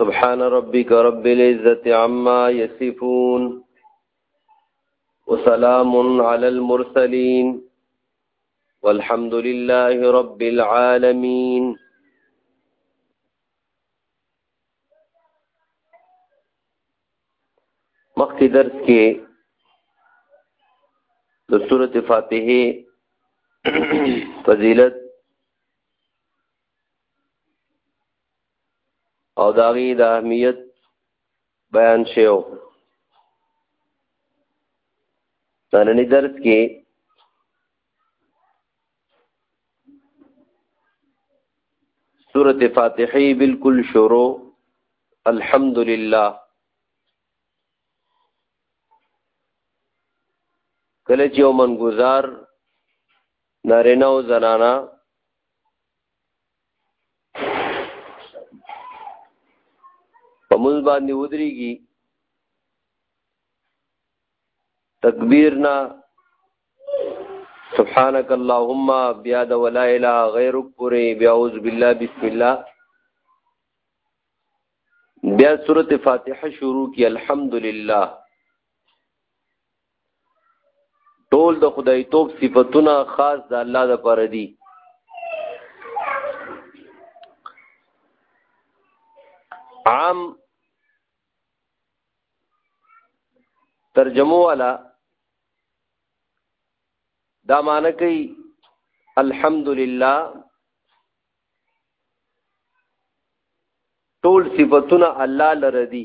سبحان ربك رب العزة عما يصفون وسلام على المرسلين والحمد لله رب العالمين مخکې درس کې د سورۃ فاتحه فضیلت او داغي د اهمیت بیان شیو نننی درس کې سورت فاتحی بالکل شروع الحمدللہ کله چې یو منګزار نارینه او زنانا په موږ باندې ودرېږي تکبیر نه سبحانك اللهم بیا د ولا اله غیرک پورې بیا اعوذ بالله بسم الله بیا سورته فاتحه شروع کی الحمدلله ټول د خدای توپ صفاتونه خاص د الله د پر دي عام ترجمه والا دا معنی کوي الحمدلله ټول صفاتونه الله لره دي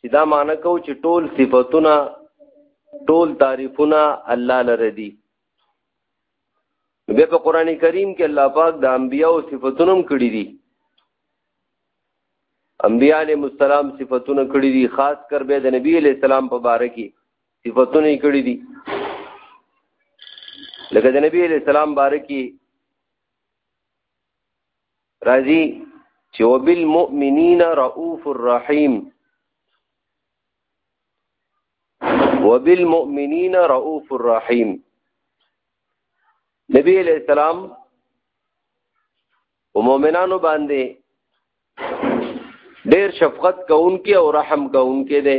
چې دا معنی کو چې ټول صفاتونه ټول تعریفونه الله لره دي بیا په قران کریم کې الله پاک د انبیا او صفاتونه هم کړی دي انبیا علیهم السلام صفاتونه کړی دي خاص کر به د نبی علیہ السلام په باره کې صفاتونه یې کړی دي لکه د نبی علیہ السلام باره کې راځي چې وبالمؤمنین رؤوف الرحیم وبالمؤمنین رؤوف الرحیم نبی علیہ السلام او مؤمنانو باندې ډیر شفقت کوونکې او رحم کوونکې دی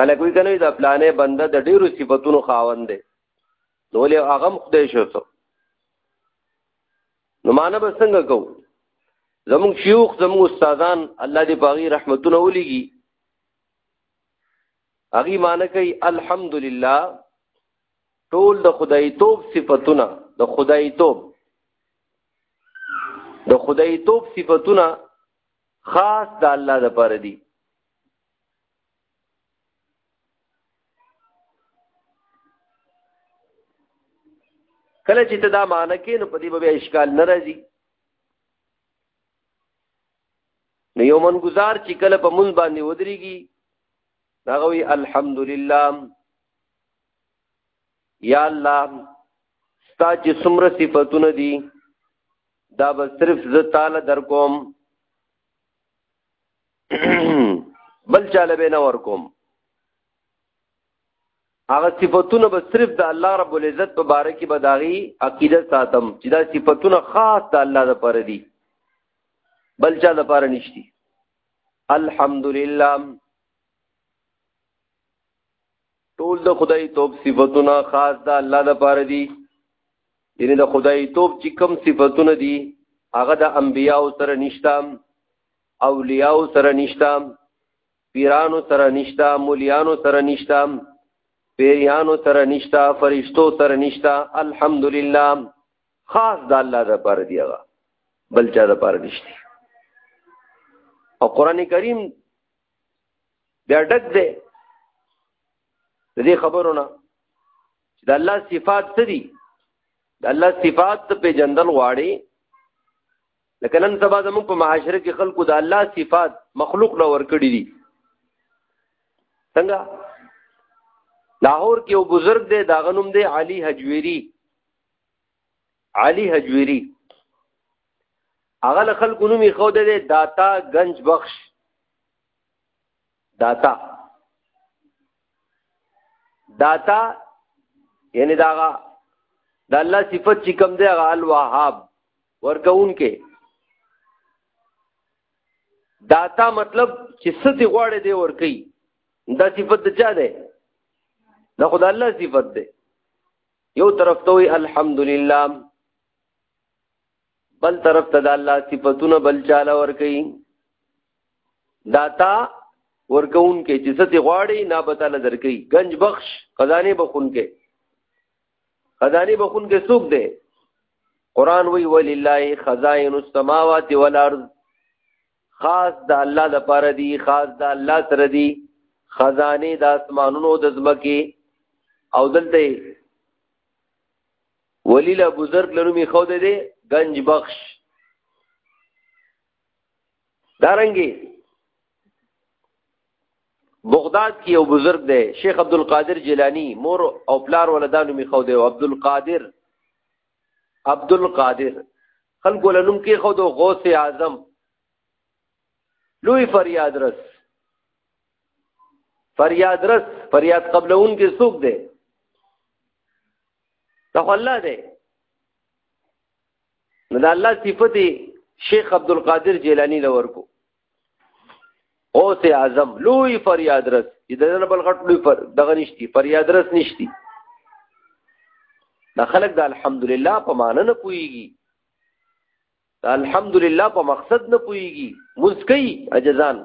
خلک وی کنه دا پلانې بنده د ډیرو صفاتونو خاوند دی نو له هغه خدای شو ته نو مانه به څنګه کو زموږ شيوخ زموږ استادان الله دې پاغي رحمتونه وليږي اغي مانه کوي الحمدلله ټول د خدای توپ صفاتونه د خدای توپ د خدای توپ صفاتونه خاص د الله لپاره دي کله چې ته دا معنی کې نو په دې به اشکال نه راځي نو یو من گزار چې کله په مون باندې ودرېږي دا غوي الحمدلله یا الله ستا چې څومره صفاتونه دي دا به صرف زه تعالی در کوم بل چاله به نه ورکوم هغه صفاتونه به صرف د الله رب العزت په باره کې به داغي عقیده ساتم چې دا صفاتونه خاص د الله لپاره دي بل چا لپاره نشتی الحمدلله ټول د خدای توپ صفاتونه خاص د الله لپاره دي یعنی د خدای توب چې کوم صفاتونه دي هغه د انبیاء سره نشته اولیاء سره نشته پیرانو سره نشته مولیانو سره نشته پیریانو سره نشته فرشتو سره نشته الحمدلله خاص د الله د پر دی هغه بل چا د پر نشته او قران کریم بیا ډک دی د دې خبرونه چې د الله صفات څه دي د الله صفات ته پیژندل غواړي لکه نن سبا زموږ په معاشره کې خلکو د الله صفات مخلوق له ورکړي دي څنګه لاهور کې یو بزرګ دی دا غنوم دی علي حجويري علي حجويري هغه خلکو نومي خو دی داتا گنج بخش داتا داتا یعنی داغه د الله صفت چې کوم دی هغه الوهاب ورکون کې داتا مطلب چې ستې غواړي دی ورکی دا صفت چا ده دا خدای الله صفت ده یو طرف ته وی الحمدلله بل طرف ته د الله صفاتونه بل چاله ورکی داتا ورکون کې چې ستې غواړي نه به تعالی درکې گنج بخش خزانه بخون کې خزانه بخون کې څوک دی قران وی ولله خزائن السماوات والارض خاص د الله د پاره دی خاص د الله سره دی خزانه د اسمانونو د زمکه او دلته ولی له بزرگ لنومی خود دی گنج بخش دارنګي بغداد کې یو بزرګ دی شیخ عبد القادر جیلانی مور او پلار ولدانو می خو دی عبد القادر عبد القادر خلکو لنوم کې خو د غوث اعظم لوی فریاد رس فریاد رس فریاد قبلون کې څوک دی ته الله دی نو دا الله صفت شیخ عبد القادر جیلانی لور کو او سه اعظم لوی فریاد رس دغه بل غټ لوی فر دغه نشتی فریاد رس نشتی دا خلک دا الحمدلله په معنی نه پويږي دا الحمدلله په مقصد نه پويږي مسکی اجزان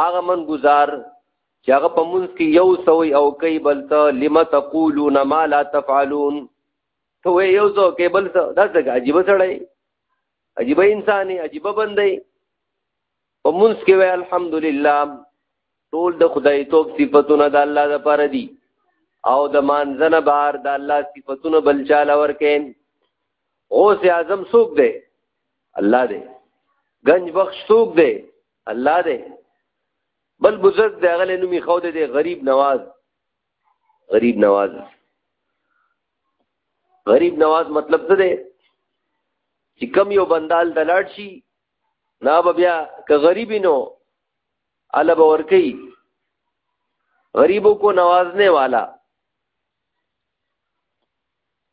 هغه من گزار چې هغه په منځ کې یو سوی او کوي بل ته لم تقولون ما لا تفعلون ته یو سو کې بل ته دا څنګه عجیب سړی عجیب انسان عجیب بندي په منځ کې وای الحمدلله ټول د خدای توپ صفاتونه د الله لپاره دي او د مانځنه بار د الله صفاتونه بل چاله ورکې غوث اعظم څوک دی الله دی گنج بخش څوک دی الله دی بل بزرگ دی هغه نومي خو دی غریب نواز غریب نواز غریب نواز مطلب څه دی چې کم یو بندال دلاړ شي نا به بیا که غریبی نو اله به ورکی غریبو کو نوازنے والا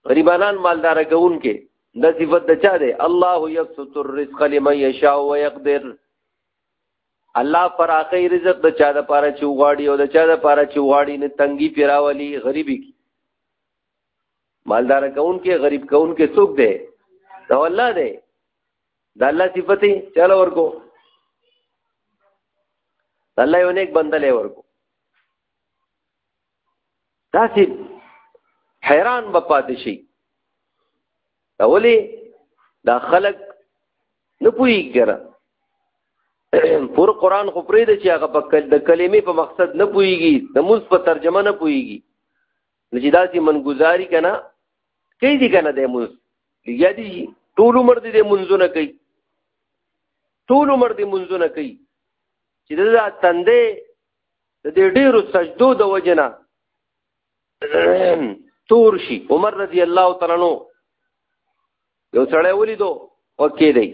غریبانان مالدار کون کې دا صفت د چا دی الله یبسط الرزق لمن یشاء ويقدر الله فراخی رزق د چا د پاره چې وغاړي او د چا د پاره چې وغاړي نه تنګي پیراولي غریبي کی مالدار کون کې غریب کون کې څوک دی دا الله دی دا الله صفته چاله ورکو الله یو نیک بنده لې ورکو تاسو حیران به پاتې شي اولی دا خلق نه پوي ګره پور قران خو پرې د چې هغه په کل د کلمې په مقصد نه پويږي د موږ په ترجمه نه پويږي چې دا چې منګزاري کنه کوي دي کنه د موږ لګیا دي ټول عمر دې منځونه کوي ټول عمر دې منځونه کوي چې دا تندې د دې ډیرو سجدو د وجنه تور شي عمر رضی الله تعالی نو یو سړی ولیدو او کې دی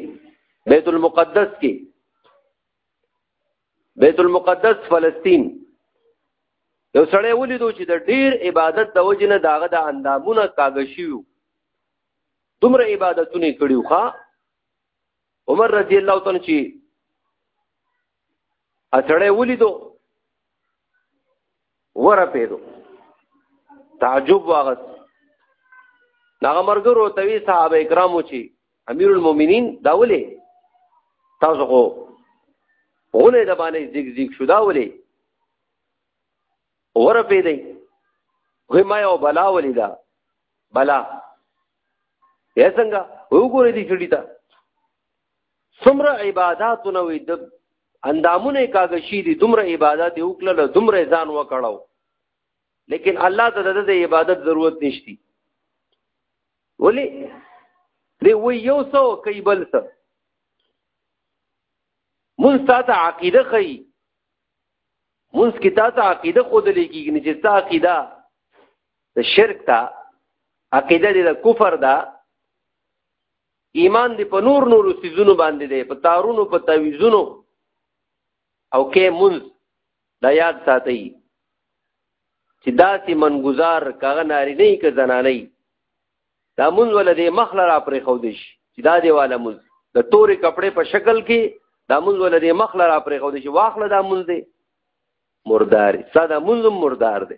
بیت المقدس کې بیت المقدس فلسطین یو سړی ولیدو چې د ډیر عبادت د وجنه داغه د اندامونه کاږي شي دومره عبادتونه کړیو ښا عمر رضی الله تعالی چې اچړې ولیدو ور پیدو تعجب واغت داغه مرګرو توی صحابه کرامو چی امیر المؤمنین داولی تاسو خو غونه د باندې زیګ زیګ شو داولی ور پیدې وې ما یو بلا ولیدا بلا یې څنګه وګورې دې چړی ته څومره عبادتونه وي د اندامونه کاږي شي دي دومره عبادت یو کړل دومره ځان وکړاو لیکن الله ته د عبادت ضرورت نشتی ولی دی و یو سو کوي بل څه مون ساته عقیده خي مون کی تاسو عقیده خود لګي چې تاسو عقیده د شرک ته عقیده د کفر ده ایمان دې په نور نورو سيزونو باندې دی په تارونو په تعویزونو او کې منز دا یاد ساتي چې داسې منګزار کاغه ناری نه کې زنانه دا منز ول دې مخله را پرې خو دې شي چې دا دې والا منز د تورې کپڑے په شکل کې دا منز ول دې مخله را پرې خو دې شي واخله دا منز دې مردار ساده منزم مردار دی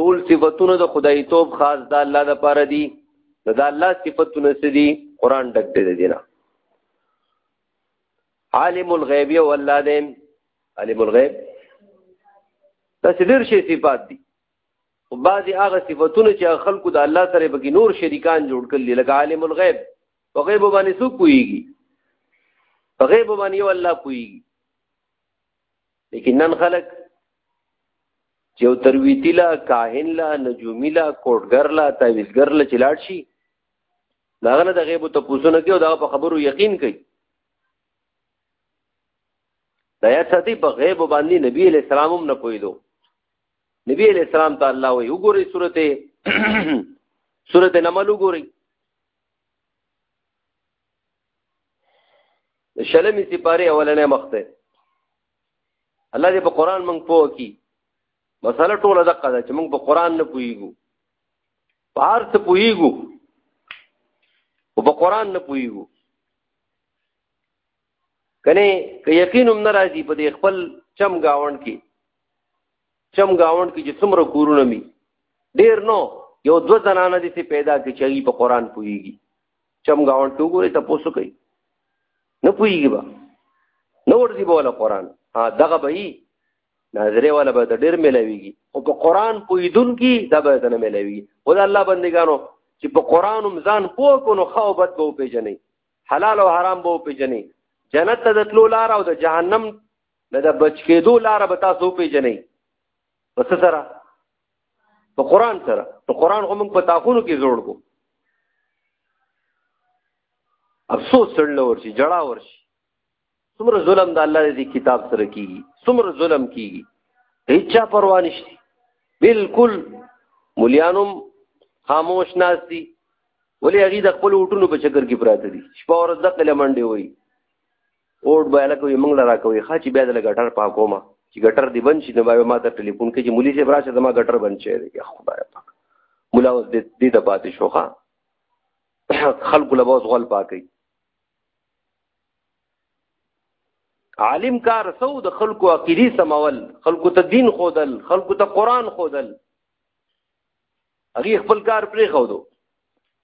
ټول صفاتونه د خدای توب خاص د الله د پاره دي د الله صفاتونه سدي قران ډک دي دینه عالم الغیب او الله دې عالم الغیب دا ډېر شي صفات دي او بعضي هغه صفاتونه چې خلکو د الله سره بګي نور شریکان جوړ کړل لکه عالم الغیب په غیب باندې څوک پويږي په غیب باندې یو الله پويږي لیکن نن خلک چې یو ترویتی لا کاهن لا نجومی لا کوټګر لا تعویزګر لا چلاړ شي داغه نه د غیب ته پوښتنه کوي او دا په خبرو یقین کوي دا یا ساتي په غیب باندې نبی علیہ السلام هم نه پویلو نبی علیہ السلام ته الله وی وګوري سورته سورته نمل وګوري شلمی سپاره اولنې مخته الله دې په قران مونږ پوه کی مسله ټوله دقه ده چې مونږ په قران نه پويګو په هر څه پويګو او په قران نه پويګو کنه که یقین هم ناراضي په دې خپل چم گاوند کې چم گاوند کې چې څومره کورونه می ډیر نو یو دو زنانه دې پیدا کې چې په قران پويږي چم گاون ټو ګوري تاسو کوي نه پويږي با نو ورځي بوله قران ها دغه به یي ناظره والا به ډېر ملويږي او په قران پویدون کې دا به نه ملويږي او دا الله بندګانو چې په قران هم ځان پوه کو نو خو بد به پیژنې حلال او حرام به پیژنې جنت ته د تلو لار او د جهنم نه د بچ کېدو لار به تاسو پیژنې په څه سره په قران سره په قران هم په تاخونو کې جوړ کو افسوس سړل ورشي جړا ورشي څومره ظلم د الله دې کتاب سره کیږي څومره ظلم کیږي هیڅ پروا نشته بالکل مليانم خاموش ناس دي ولې هغه د خپل وټونو په چکر کې پراته دي شپه ورځ د قلمنډي وي اوډ به لکه وي موږ لرا کوي ښه چې بیا د ګټر پاکو ما چې ګټر دی بند شي نو بیا ما ته ټلیفون کې چې مولي صاحب راشه زما ګټر بند شي یا خدای پاک مولا اوس دې د پاتې شو ښه خلق له اوس غول پاکي عالم کار سو د خلکو عقیدی سمول خلکو ته دین خودل خلکو ته قران خودل هغه خپل کار پرې خودو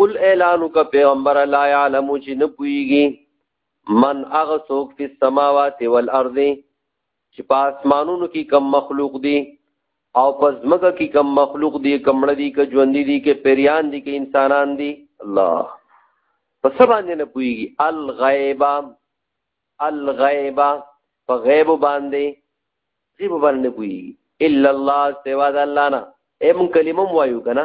قل اعلانو کا پیغمبر لا یعلمو چې نه پویږي من هغه څوک په سماوات او الارض چې په اسمانونو کې کم مخلوق دي او په ځمکه کې کم مخلوق دي کمړ دي ک ژوند دي ک پیریان دي ک انسانان دي الله په سبا نه پویږي الغیبا الغیبا په غیب باندې غیب باندې پویږي الا الله سوا د الله نه ایم کلمم وایو کنه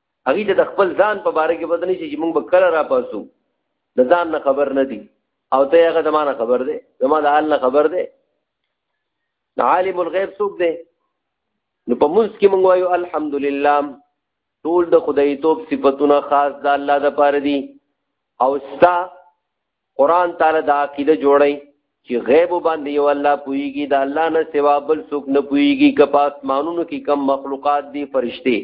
هغه ته د خپل ځان په باره کې پته نشي چې موږ به کله را پاسو د ځان نه خبر نه دي او ته هغه زمانه خبر دی زما د حال نه خبر دی عالم الغیب څوک دی نو په موږ کې موږ وایو الحمدلله ټول د خدای توپ صفاتونه خاص د الله د پاره دي او ستا قران تعالی د عقیده جوړي چې غیب باندې یو الله پويږي د الله نه سوا بل څوک نه پويږي کپاس مانونو کې کم مخلوقات دي فرشته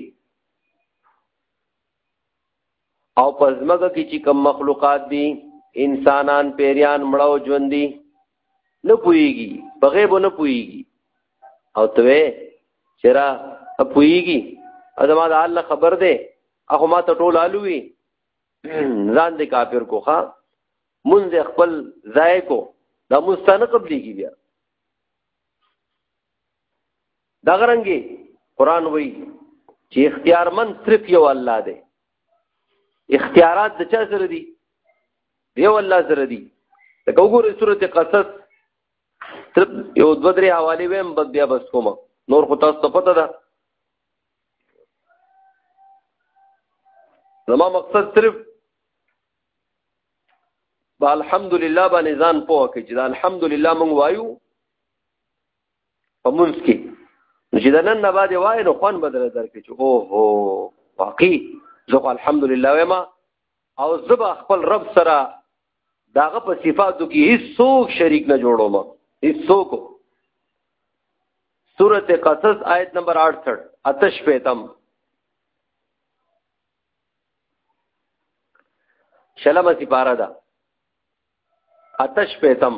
او پزمګه کې چې کوم مخلوقات دي انسانان پیریان مړو ژوند دي نه پويږي بغیب نه پويږي او ته چرا پويږي ازما د الله خبر ده اخو ما ته ټول الوي ځان دې کافر کوخه منځ خپل ځای کو دا مستانه قبليږي بیا دغه رنګي قران وایي چې اختیارمن صرف یو الله دی اختیارات د چا سره دي دیو الله سره دي لکه وګورئ سورته قصص صرف یو دو درې حواله ویم بد بیا بس کوم نور خو تاسو ته پته ده زما مقصد صرف با الحمدلله باندې ځان پوه کړي چې دا الحمدلله مونږ وایو په مونږ کې نو چې د نن نه بعد وای نو خوان بدل درکې چې او هو واقعي زه الحمدلله وایم او زبا خپل رب سره داغه په صفاتو کې هیڅ څوک شریک نه جوړوم هیڅ څوک سورته قصص آیت نمبر 68 آتش پیتم شلمه سپاره ده آتش پیتم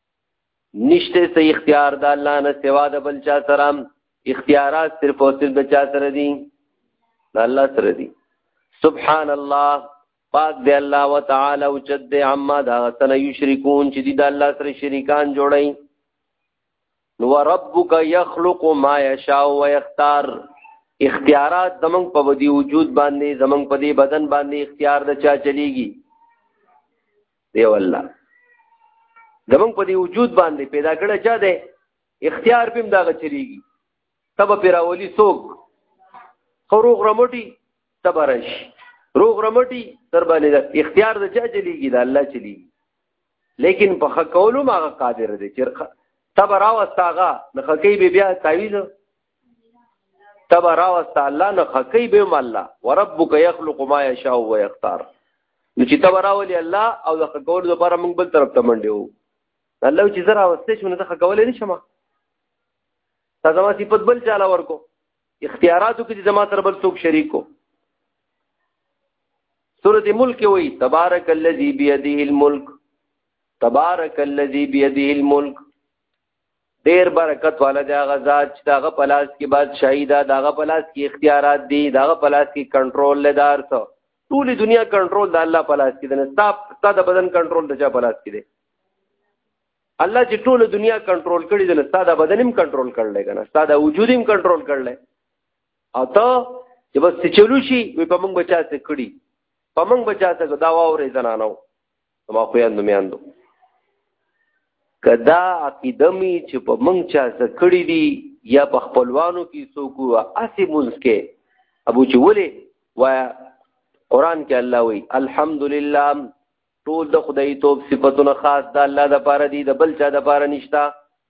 نشته سه اختیار د الله نه سوا د بل چا سره اختیارات صرف او صرف د چا سره دي د الله سره دي سبحان الله پاک دی الله وتعالى او چد دی عما دا سره یشرکون چې دي د الله سره شریکان جوړي نو ربک یخلق ما یشاء و یختار اختیارات زمنګ په ودی وجود باندې زمنګ په دې بدن باندې اختیار د چا چلیږي دی والله زمون په دې وجود باندې پیدا کړی چا دی اختیار پم دا چلیږي تب پیراولی سوق خروغ رمټي تبرش روغ رمټي تر باندې دا اختیار د چا چلیږي دا الله چلیږي لیکن په خکولو ما قادر دی چې تبراو استاغا د خکې بیا تعویذ تبا راوست الله نه خکې به م الله وربک یخلق ما یشاء و یختار نو چې تبا راولي الله او د خکول لپاره موږ بل طرف ته منډیو الله چې زرا واستې شو نه د خکول نه شمه تا زما صفت بل چاله ورکو اختیاراتو کې زما تر بل څوک شریکو سورۃ ملک وی تبارک الذی بیده الملک تبارک الذی بیده الملک ډیر برکت والا دی هغه ذات چې داغه پلاس کې بادشاہي ده داغه پلاس کې اختیارات دي داغه پلاس کې کنټرول لدار ته ټول دنیا کنټرول د الله پلاس کې ده ستاب تا د بدن کنټرول د چا پلاس کې ده الله چې ټول دنیا کنټرول کړي ده ستاد بدن هم کنټرول کړل کنه ستاد وجود هم کنټرول کړل او ته چې بس چلو شي وي په موږ بچا څه کړي په موږ بچا څه دا واورې زنانو زما خویندو میاندو کدا عقیده می چې په منګ چا زکړی دي یا په خپلوانو کې څوک وا اسی مونږ کې ابو چې ولې وا قران کې الله وی الحمدلله ټول د خدای توپ صفاتونه خاص د الله د پاره دي د بل چا د پاره نشتا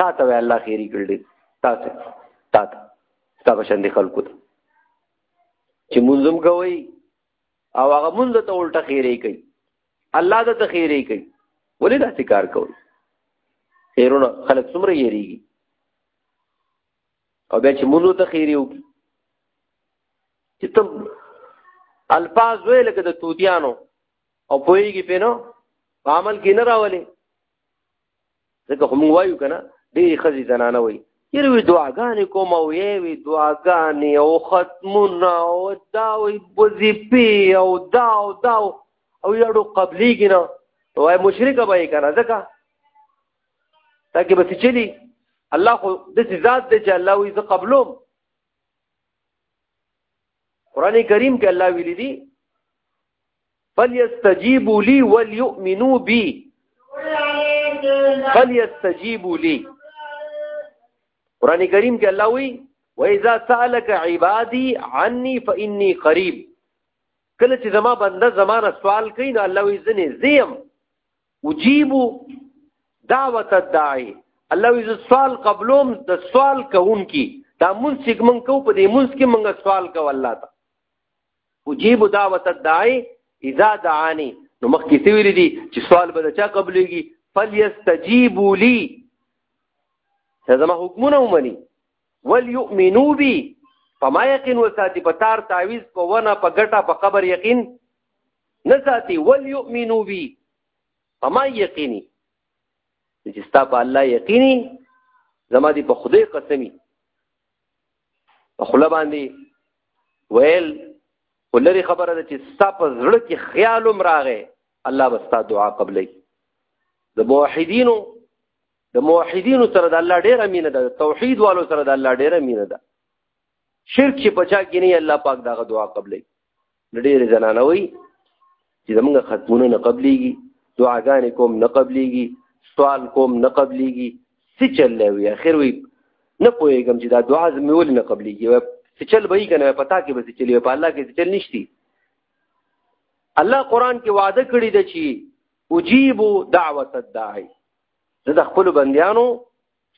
تا ته الله خیری کړل تا ته تا ته تا بشن دي خلکو ته چې منظم کوي او هغه مونږ ته الټه خیری کوي الله د ته خیری کوي ولې دا کار کوي خیرونه خلک څومره یریږي او بیا چې مونږ ته خیری وکړي چې تم الفاظ وې لکه د توتیانو او پوېږي پینو عمل کې نه راولي ځکه خو موږ وایو کنه ډېری ښځې زنانه وایي یره وی دعاګانې کوم او یې وی دعاګانې او ختمونه او دا وی وظیفې او دا او دا او یړو قبلېږي نه وای مشرکه به یې کنه ځکه تاکي به چلی الله خو داسې ذات دی چې الله وی زه قبلوم قران کریم کې الله ویلي دي فلیستجیبو لی ولیؤمنو بی فلیستجیبو لی قرآن کریم کې الله وی وَإِذَا سَأَلَكَ عِبَادِي عَنِّي فَإِنِّي قَرِيبٌ کله چې زما بنده زمانه سوال کوي نو الله وی زنه زیم اجیب دعوت الداعی الله وی سوال قبلوم د سوال کوونکی دا مونږ چې مونږ کو په دې مونږ کې مونږ سوال کو الله ته اجيب دعوت الداعي اذا دعاني نو مخکې څه ویل دي چې سوال به چا قبليږي فليستجيبوا لي زما حکمونه ومني وليؤمنوا بي فما يقين وساتي په تار تعويذ په ونه په ګټه په قبر يقين نه ساتي وليؤمنوا بي فما يقيني چې ستا په الله يقيني زما دي په خدای قسمي په خله باندې ویل ولري خبره ده چې ستا په زړه کې خیال هم راغی الله به ستا دعا قبلوي د موحدینو د موحدینو سره د الله ډېره مینه ده توحید والو سره د الله ډېره مینه ده شرک چې پچا کې نه الله پاک دغه دعا قبلوي نو ډېرې زنانه وایي چې زمونږ ختمونه نه قبلېږي دعاګانې کوم نه قبلېږي سوال کوم نه قبلېږي څه چل دی وي اخر وي نه پوهېږم چې دا دعا زمې ولې نه قبلېږي څه چل به یي که نه په تا کې به څه چلي په الله کې څه چل نشتی الله قرآن کې وعده کړې ده چې اجیبو دعوت الداعي زه د خپل بندیانو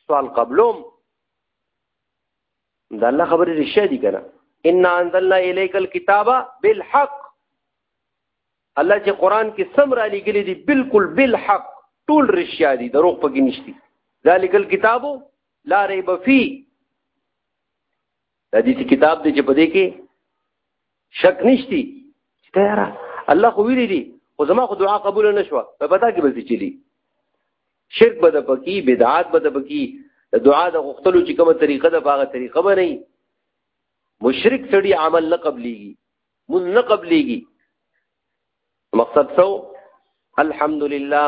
سوال قبلوم دا الله خبرې رښتیا دي کنه ان انزلنا الیک الكتاب بالحق الله چې قران کې سم را لګلې دي بالکل بالحق ټول رښتیا دي دروغ پکې نشتی ذالک الكتاب لا ریب فی دا دې کتاب دې چې پدې کې شک نشتی ته یاره الله خو ویلي دي خو زما خو دعا قبول نه شوه په پتا کې به چلی شرک به د پکی بدعات به د پکی د دعا د غختلو چې کومه طریقه ده باغه طریقه به نه مشرک سړي عمل نه قبليږي مون نه قبليږي مقصد سو الحمدلله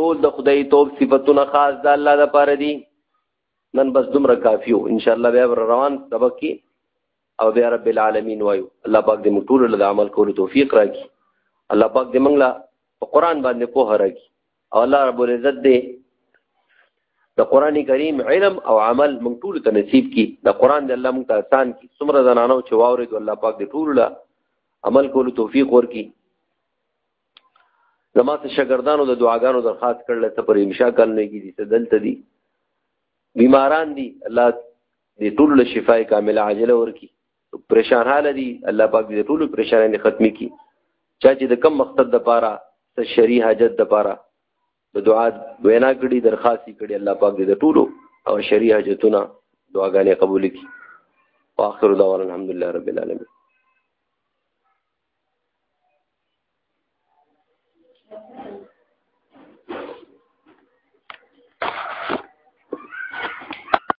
ټول د خدای توب صفاتونه خاص د الله لپاره دي نن بس دومره کافیو ان شاء الله بیا روان سبق کې او بیا رب العالمین وایو الله پاک دې موږ ټول له عمل کولو توفیق راکړي الله پاک دې موږ له قرآن باندې پوهه راکړي او الله رب العزت دې د قران کریم علم او عمل موږ ټول ته نصیب کی د قران دې الله موږ ته آسان کی څومره زنانو چې واوري د الله پاک دې ټول له عمل کولو توفیق ورکړي زما ته شاګردانو د دعاګانو درخواست کړل ته پر انشاء کال نه کیږي ته دلته دي بیماران دي الله دې ټول له شفای کامله عاجله ورکړي پریشان حال دي الله پاک دې ټول پریشانې ختمي کړي چا چې د کم مقصد د پاره څه شری حاجت د پاره د دعا وینا کړي درخواست کړي الله پاک دې ټول او شری حاجتونه دعاګانې قبول کړي واخر دعوانا الحمدلله رب العالمین